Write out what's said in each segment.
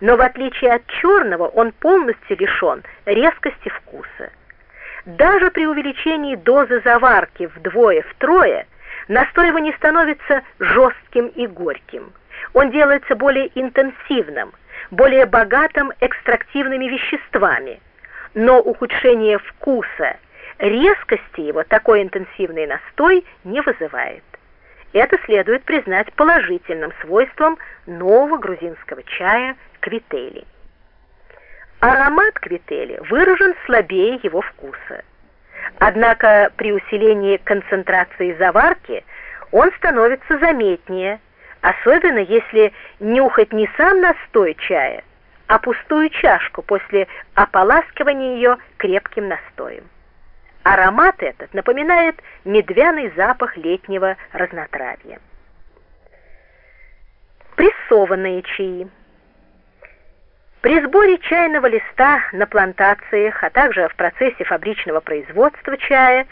но в отличие от черного он полностью лишен резкости вкуса. Даже при увеличении дозы заварки вдвое-втрое настой его не становится жестким и горьким. Он делается более интенсивным, более богатым экстрактивными веществами, но ухудшение вкуса, резкости его такой интенсивный настой не вызывает. Это следует признать положительным свойством нового грузинского чая квители. Аромат квители выражен слабее его вкуса. Однако при усилении концентрации заварки он становится заметнее, особенно если нюхать не сам настой чая, а пустую чашку после ополаскивания ее крепким настоем. Аромат этот напоминает медвяный запах летнего разнотравья. Прессованные чаи. При сборе чайного листа на плантациях, а также в процессе фабричного производства чая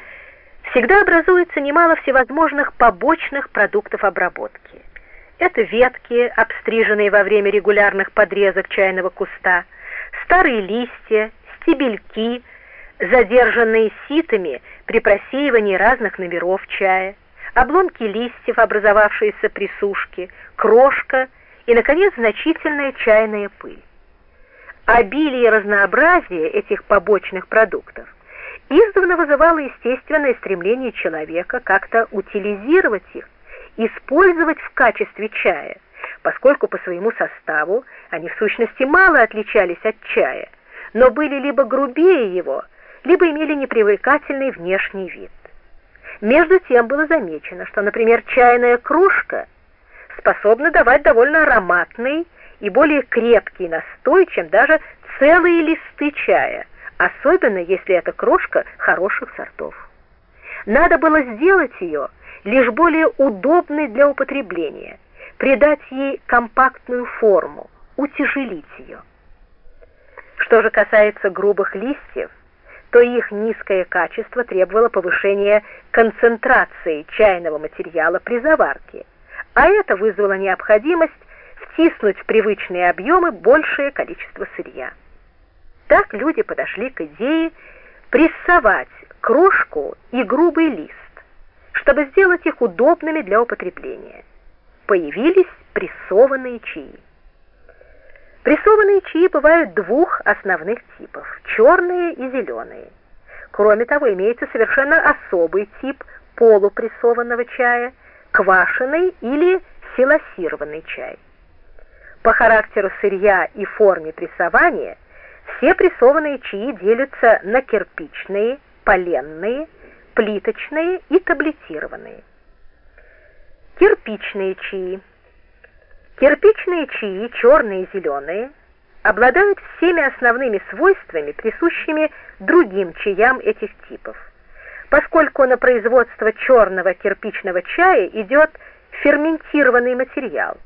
всегда образуется немало всевозможных побочных продуктов обработки. Это ветки, обстриженные во время регулярных подрезок чайного куста, старые листья, стебельки, задержанные ситами при просеивании разных номеров чая, обломки листьев, образовавшиеся при сушке, крошка и, наконец, значительная чайная пыль. Обилие и разнообразие этих побочных продуктов издавна вызывало естественное стремление человека как-то утилизировать их, использовать в качестве чая, поскольку по своему составу они в сущности мало отличались от чая, но были либо грубее его, либо имели непривлекательный внешний вид. Между тем было замечено, что, например, чайная кружка способна давать довольно ароматный и более крепкий настой, чем даже целые листы чая, особенно если эта крошка хороших сортов. Надо было сделать ее лишь более удобной для употребления, придать ей компактную форму, утяжелить ее. Что же касается грубых листьев, то их низкое качество требовало повышения концентрации чайного материала при заварке, а это вызвало необходимость втиснуть в привычные объемы большее количество сырья. Так люди подошли к идее прессовать крошку и грубый лист, чтобы сделать их удобными для употребления. Появились прессованные чаи. Прессованные чаи бывают двух основных типов – черные и зеленые. Кроме того, имеется совершенно особый тип полупрессованного чая – квашеный или силосированный чай. По характеру сырья и форме прессования все прессованные чаи делятся на кирпичные, поленные, плиточные и таблетированные. Кирпичные чаи – Кирпичные чаи, черные и зеленые, обладают всеми основными свойствами, присущими другим чаям этих типов. Поскольку на производство черного кирпичного чая идет ферментированный материал,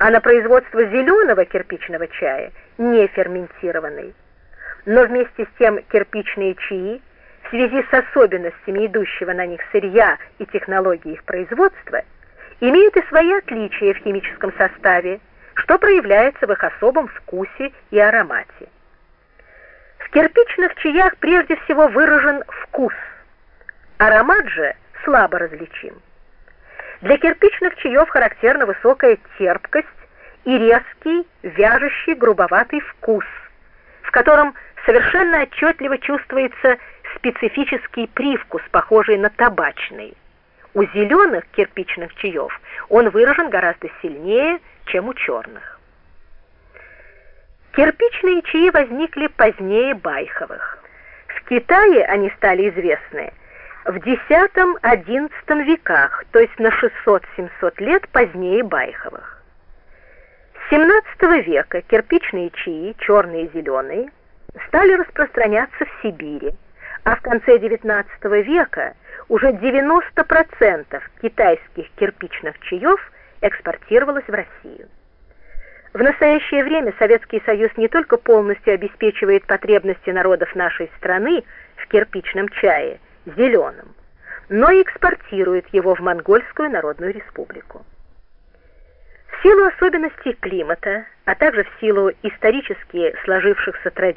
а на производство зеленого кирпичного чая не ферментированный. Но вместе с тем кирпичные чаи в связи с особенностями идущего на них сырья и технологии их производства – имеют и свои отличия в химическом составе, что проявляется в их особом вкусе и аромате. В кирпичных чаях прежде всего выражен вкус, аромат же слабо различим. Для кирпичных чаев характерна высокая терпкость и резкий, вяжущий, грубоватый вкус, в котором совершенно отчетливо чувствуется специфический привкус, похожий на табачный. У зеленых кирпичных чаев он выражен гораздо сильнее, чем у черных. Кирпичные чаи возникли позднее байховых. В Китае они стали известны в X-XI веках, то есть на 600-700 лет позднее байховых. С 17 века кирпичные чаи, черные и зеленые, стали распространяться в Сибири, а в конце XIX века уже 90% китайских кирпичных чаев экспортировалось в Россию. В настоящее время Советский Союз не только полностью обеспечивает потребности народов нашей страны в кирпичном чае, зеленом, но и экспортирует его в Монгольскую Народную Республику. В силу особенностей климата, а также в силу исторически сложившихся традиций,